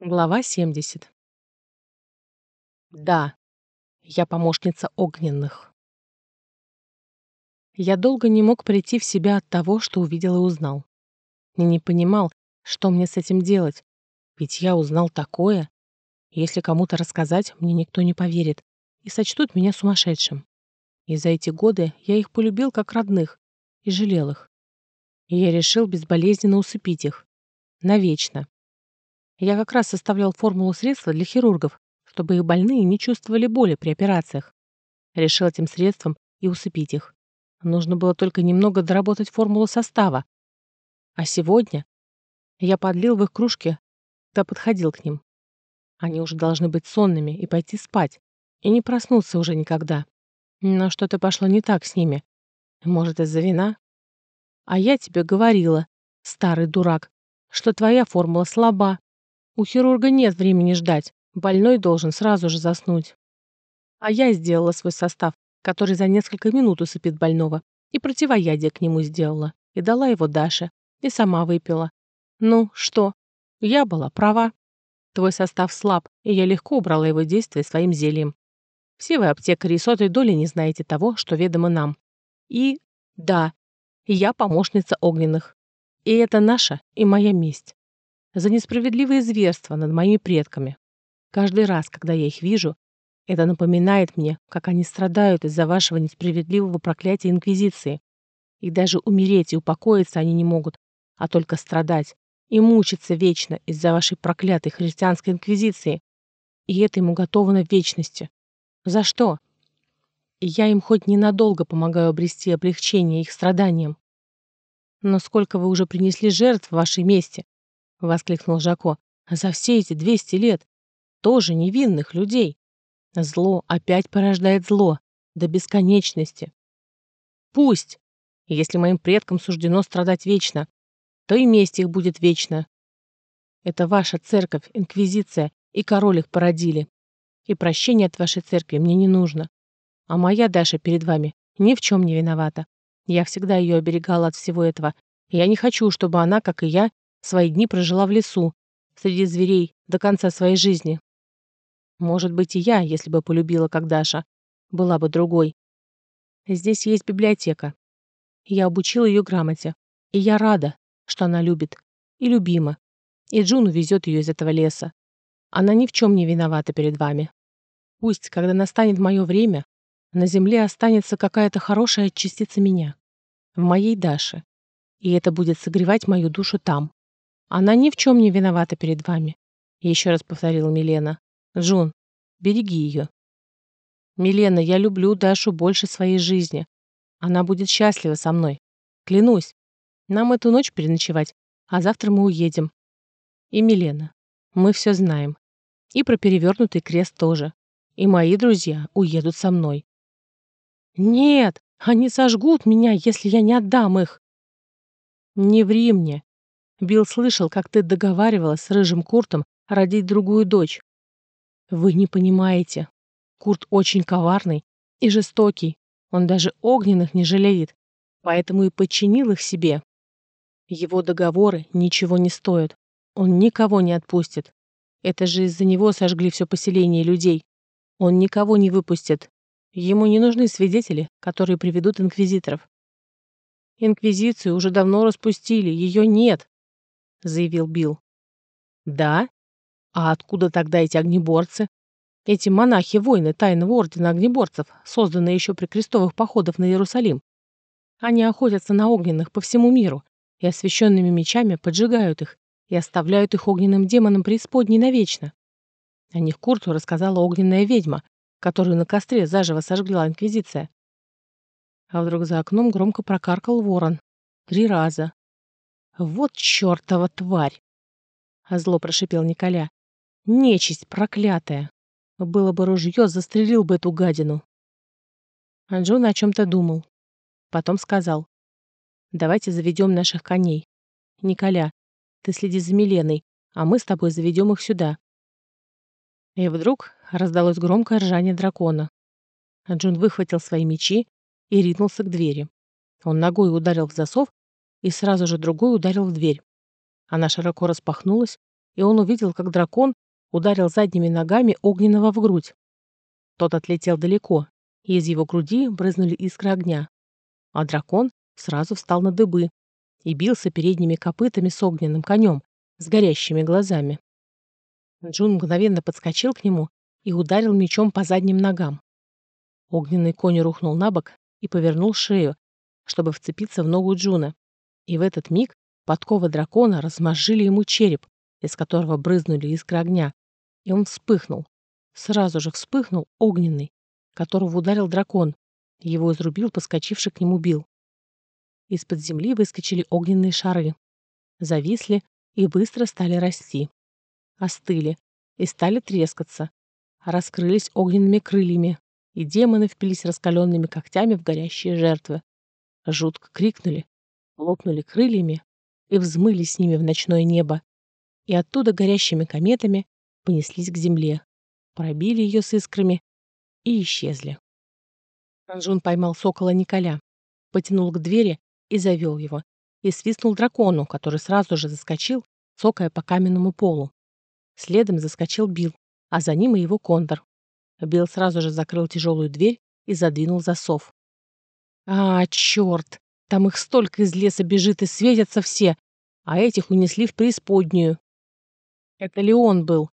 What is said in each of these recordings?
Глава 70. Да, я помощница огненных. Я долго не мог прийти в себя от того, что увидел и узнал. И не понимал, что мне с этим делать, ведь я узнал такое. Если кому-то рассказать, мне никто не поверит и сочтут меня сумасшедшим. И за эти годы я их полюбил как родных и жалел их. И я решил безболезненно усыпить их. Навечно. Я как раз составлял формулу средства для хирургов, чтобы их больные не чувствовали боли при операциях. Решил этим средством и усыпить их. Нужно было только немного доработать формулу состава. А сегодня я подлил в их кружки, когда подходил к ним. Они уже должны быть сонными и пойти спать, и не проснуться уже никогда. Но что-то пошло не так с ними. Может, из-за вина? А я тебе говорила, старый дурак, что твоя формула слаба, у хирурга нет времени ждать. Больной должен сразу же заснуть. А я сделала свой состав, который за несколько минут усыпит больного, и противоядие к нему сделала, и дала его Даше, и сама выпила. Ну, что? Я была права. Твой состав слаб, и я легко убрала его действие своим зельем. Все вы, аптекари, и сотой доли не знаете того, что ведомо нам. И, да, я помощница огненных. И это наша и моя месть за несправедливые зверства над моими предками. Каждый раз, когда я их вижу, это напоминает мне, как они страдают из-за вашего несправедливого проклятия Инквизиции. И даже умереть и упокоиться они не могут, а только страдать и мучиться вечно из-за вашей проклятой христианской Инквизиции. И это ему готово в вечности. За что? Я им хоть ненадолго помогаю обрести облегчение их страданиям. Но сколько вы уже принесли жертв в вашей мести? — воскликнул Жако. «За все эти двести лет! Тоже невинных людей! Зло опять порождает зло, до бесконечности. Пусть, если моим предкам суждено страдать вечно, то и месть их будет вечно. Это ваша церковь, инквизиция и король их породили. И прощения от вашей церкви мне не нужно. А моя Даша перед вами ни в чем не виновата. Я всегда ее оберегала от всего этого. Я не хочу, чтобы она, как и я, Свои дни прожила в лесу, среди зверей, до конца своей жизни. Может быть, и я, если бы полюбила, как Даша, была бы другой. Здесь есть библиотека. Я обучила ее грамоте. И я рада, что она любит. И любима. И Джун увезет ее из этого леса. Она ни в чем не виновата перед вами. Пусть, когда настанет мое время, на земле останется какая-то хорошая частица меня. В моей Даше. И это будет согревать мою душу там, она ни в чем не виновата перед вами. Еще раз повторила Милена. Джун, береги ее. Милена, я люблю Дашу больше своей жизни. Она будет счастлива со мной. Клянусь. Нам эту ночь переночевать, а завтра мы уедем. И Милена, мы все знаем. И про перевернутый крест тоже. И мои друзья уедут со мной. Нет, они сожгут меня, если я не отдам их. Не ври мне. Билл слышал, как ты договаривалась с рыжим Куртом родить другую дочь. Вы не понимаете. Курт очень коварный и жестокий. Он даже огненных не жалеет, поэтому и подчинил их себе. Его договоры ничего не стоят. Он никого не отпустит. Это же из-за него сожгли все поселение людей. Он никого не выпустит. Ему не нужны свидетели, которые приведут инквизиторов. Инквизицию уже давно распустили, ее нет. — заявил Билл. «Да? А откуда тогда эти огнеборцы? Эти монахи-воины тайного ордена огнеборцев, созданные еще при крестовых походах на Иерусалим. Они охотятся на огненных по всему миру и освященными мечами поджигают их и оставляют их огненным демонам преисподней навечно. О них Курту рассказала огненная ведьма, которую на костре заживо сожгла Инквизиция. А вдруг за окном громко прокаркал ворон. Три раза, «Вот чертова тварь!» — зло прошипел Николя. «Нечисть проклятая! Было бы ружье, застрелил бы эту гадину!» А Джон о чем-то думал. Потом сказал. «Давайте заведем наших коней. Николя, ты следи за Миленой, а мы с тобой заведем их сюда». И вдруг раздалось громкое ржание дракона. Джун выхватил свои мечи и ринулся к двери. Он ногой ударил в засов, и сразу же другой ударил в дверь. Она широко распахнулась, и он увидел, как дракон ударил задними ногами огненного в грудь. Тот отлетел далеко, и из его груди брызнули искры огня. А дракон сразу встал на дыбы и бился передними копытами с огненным конем, с горящими глазами. Джун мгновенно подскочил к нему и ударил мечом по задним ногам. Огненный конь рухнул на бок и повернул шею, чтобы вцепиться в ногу Джуна. И в этот миг подковы дракона размозжили ему череп, из которого брызнули искры огня, и он вспыхнул. Сразу же вспыхнул огненный, которого ударил дракон. Его изрубил подскочивший к нему Бил. Из-под земли выскочили огненные шары. Зависли и быстро стали расти. Остыли и стали трескаться. Раскрылись огненными крыльями, и демоны впились раскаленными когтями в горящие жертвы. Жутко крикнули, лопнули крыльями и взмыли с ними в ночное небо, и оттуда горящими кометами понеслись к земле, пробили ее с искрами и исчезли. Анжун поймал сокола Николя, потянул к двери и завел его, и свистнул дракону, который сразу же заскочил, цокая по каменному полу. Следом заскочил Бил, а за ним и его кондор. Бил сразу же закрыл тяжелую дверь и задвинул засов. «А, черт! Там их столько из леса бежит и светятся все, а этих унесли в преисподнюю». Это Леон был,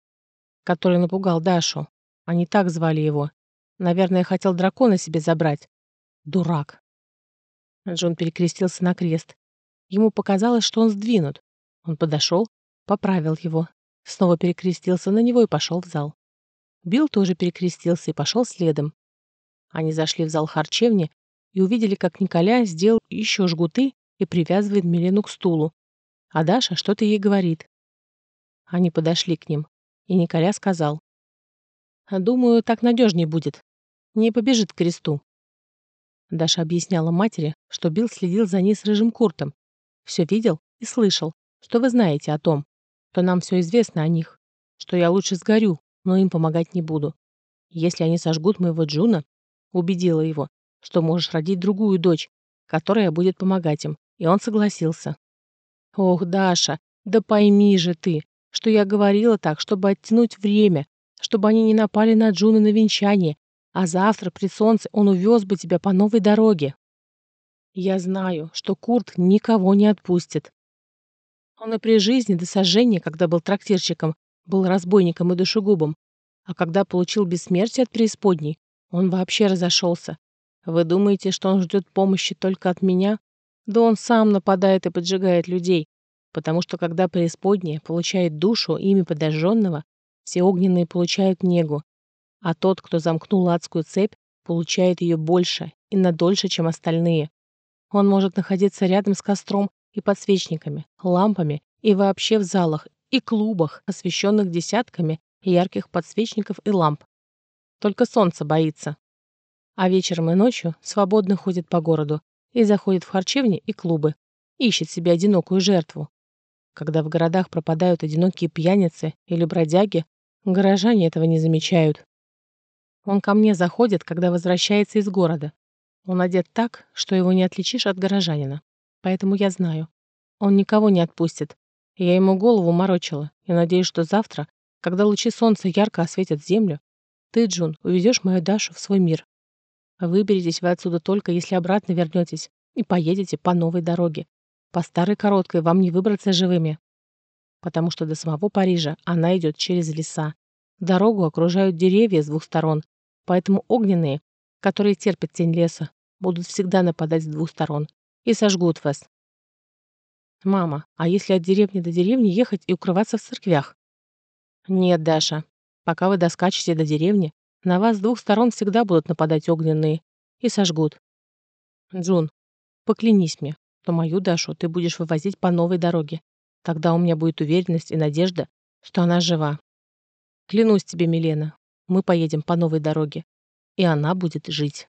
который напугал Дашу. Они так звали его. Наверное, хотел дракона себе забрать. Дурак. Джон перекрестился на крест. Ему показалось, что он сдвинут. Он подошел, поправил его, снова перекрестился на него и пошел в зал. Билл тоже перекрестился и пошел следом. Они зашли в зал харчевни и увидели, как Николя сделал еще жгуты и привязывает Милену к стулу. А Даша что-то ей говорит. Они подошли к ним, и Николя сказал. «Думаю, так надежнее будет. Не побежит к кресту». Даша объясняла матери, что Билл следил за ней с рыжим Куртом. Все видел и слышал, что вы знаете о том, что нам все известно о них, что я лучше сгорю, но им помогать не буду. Если они сожгут моего Джуна, убедила его, что можешь родить другую дочь, которая будет помогать им, и он согласился. Ох, Даша, да пойми же ты, что я говорила так, чтобы оттянуть время, чтобы они не напали на Джуна на венчание, а завтра при солнце он увез бы тебя по новой дороге. Я знаю, что Курт никого не отпустит. Он и при жизни до сожжения, когда был трактирщиком, был разбойником и душегубом, а когда получил бессмертие от преисподней, он вообще разошелся. Вы думаете, что он ждет помощи только от меня? Да он сам нападает и поджигает людей, потому что когда преисподняя получает душу ими подожженного, все огненные получают негу, а тот, кто замкнул адскую цепь, получает ее больше и надольше, чем остальные. Он может находиться рядом с костром и подсвечниками, лампами и вообще в залах и клубах, освещенных десятками ярких подсвечников и ламп. Только солнце боится. А вечером и ночью свободно ходит по городу и заходит в харчевни и клубы, ищет себе одинокую жертву, когда в городах пропадают одинокие пьяницы или бродяги, горожане этого не замечают. Он ко мне заходит, когда возвращается из города. Он одет так, что его не отличишь от горожанина. Поэтому я знаю. Он никого не отпустит. Я ему голову морочила и надеюсь, что завтра, когда лучи солнца ярко осветят землю, ты, Джун, увезешь мою Дашу в свой мир. Выберетесь вы отсюда только, если обратно вернетесь и поедете по новой дороге. По старой короткой вам не выбраться живыми, потому что до самого Парижа она идет через леса. Дорогу окружают деревья с двух сторон, поэтому огненные, которые терпят тень леса, будут всегда нападать с двух сторон и сожгут вас. Мама, а если от деревни до деревни ехать и укрываться в церквях? Нет, Даша, пока вы доскачете до деревни, на вас с двух сторон всегда будут нападать огненные и сожгут. Джун, поклянись мне, то мою Дашу ты будешь вывозить по новой дороге. Тогда у меня будет уверенность и надежда, что она жива. Клянусь тебе, Милена, мы поедем по новой дороге, и она будет жить.